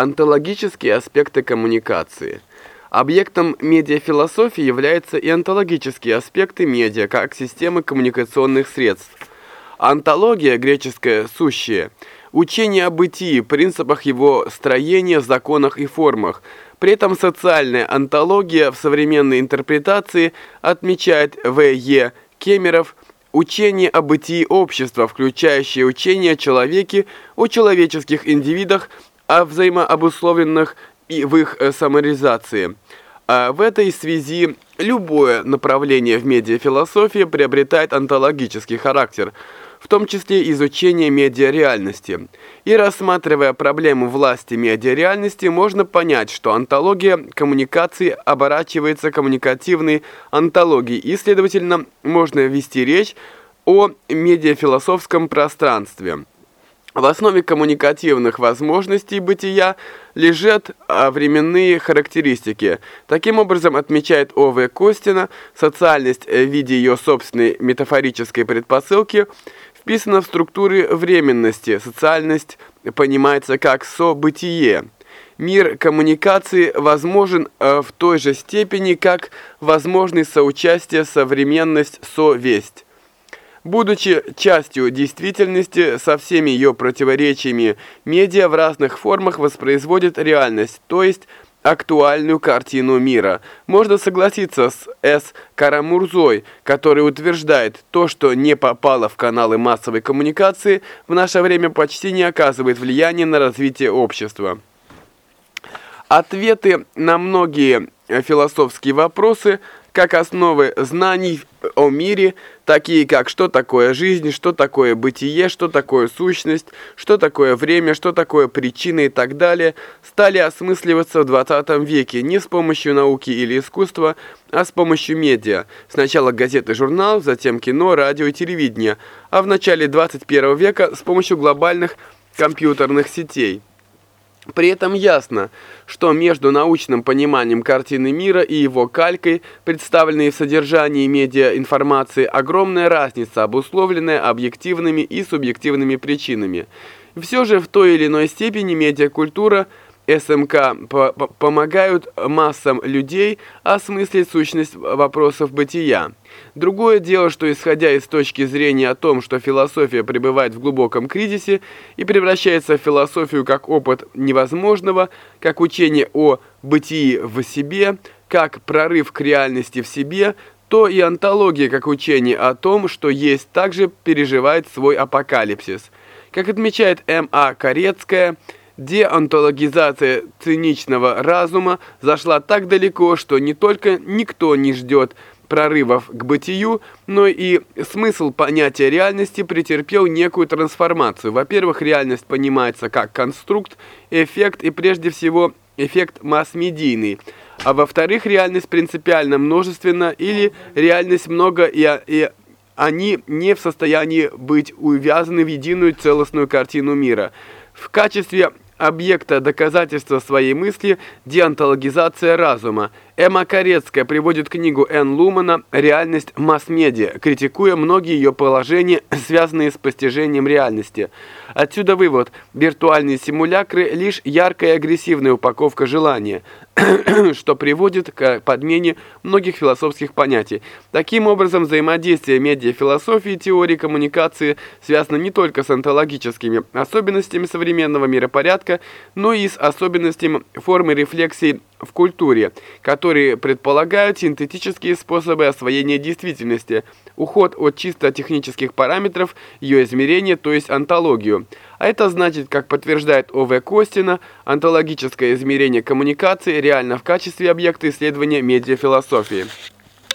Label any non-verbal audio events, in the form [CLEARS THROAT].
Онтологические аспекты коммуникации. Объектом медиафилософии являются и онтологические аспекты медиа, как системы коммуникационных средств. Онтология, греческое «сущее», учение о бытии, принципах его строения, законах и формах. При этом социальная онтология в современной интерпретации отмечает В.Е. Кемеров учение о бытии общества, включающее учение о человеке, о человеческих индивидах, о взаимообусловленных и в их э, самореализации. А в этой связи любое направление в медиафилософии приобретает онтологический характер, в том числе изучение медиареальности. И рассматривая проблему власти медиареальности, можно понять, что онтология коммуникации оборачивается коммуникативной онтологией, и, следовательно, можно вести речь о медиафилософском пространстве. В основе коммуникативных возможностей бытия лежат а, временные характеристики. Таким образом, отмечает О.В. Костина, социальность в виде ее собственной метафорической предпосылки вписана в структуры временности. Социальность понимается как событие. Мир коммуникации возможен а, в той же степени, как возможность соучастия современность совесть. Будучи частью действительности со всеми ее противоречиями, медиа в разных формах воспроизводит реальность, то есть актуальную картину мира. Можно согласиться с С. Карамурзой, который утверждает, то, что не попало в каналы массовой коммуникации, в наше время почти не оказывает влияния на развитие общества. Ответы на многие философские вопросы – как основы знаний о мире, такие как что такое жизнь, что такое бытие, что такое сущность, что такое время, что такое причина и так далее, стали осмысливаться в 20 веке не с помощью науки или искусства, а с помощью медиа. Сначала газеты и журнал, затем кино, радио и телевидение, а в начале 21 века с помощью глобальных компьютерных сетей. При этом ясно, что между научным пониманием картины мира и его калькой, представленной в содержании медиаинформации, огромная разница, обусловленная объективными и субъективными причинами. Все же в той или иной степени медиакультура – СМК по помогают массам людей осмыслить сущность вопросов бытия. Другое дело, что исходя из точки зрения о том, что философия пребывает в глубоком кризисе и превращается в философию как опыт невозможного, как учение о бытии в себе, как прорыв к реальности в себе, то и антология как учение о том, что есть, также переживает свой апокалипсис. Как отмечает М.А. Корецкая, Деонтологизация циничного разума зашла так далеко, что не только никто не ждет прорывов к бытию, но и смысл понятия реальности претерпел некую трансформацию. Во-первых, реальность понимается как конструкт, эффект и прежде всего эффект масс-медийный. А во-вторых, реальность принципиально множественна или реальность много и, и они не в состоянии быть увязаны в единую целостную картину мира. В качестве объекта доказательства своей мысли деонтологизация разума. Эмма Корецкая приводит книгу Н. Лумана «Реальность масс-медиа», критикуя многие ее положения, связанные с постижением реальности. Отсюда вывод – виртуальные симулякры – лишь яркая и агрессивная упаковка желания, [CLEARS THROAT] что приводит к подмене многих философских понятий. Таким образом, взаимодействие медиафилософии и теории коммуникации связано не только с онтологическими особенностями современного миропорядка, но и с особенностями формы рефлексии в культуре, которые предполагают синтетические способы освоения действительности, уход от чисто технических параметров, ее измерения, то есть онтологию. А это значит, как подтверждает О.В. Костина, онтологическое измерение коммуникации реально в качестве объекта исследования медиафилософии.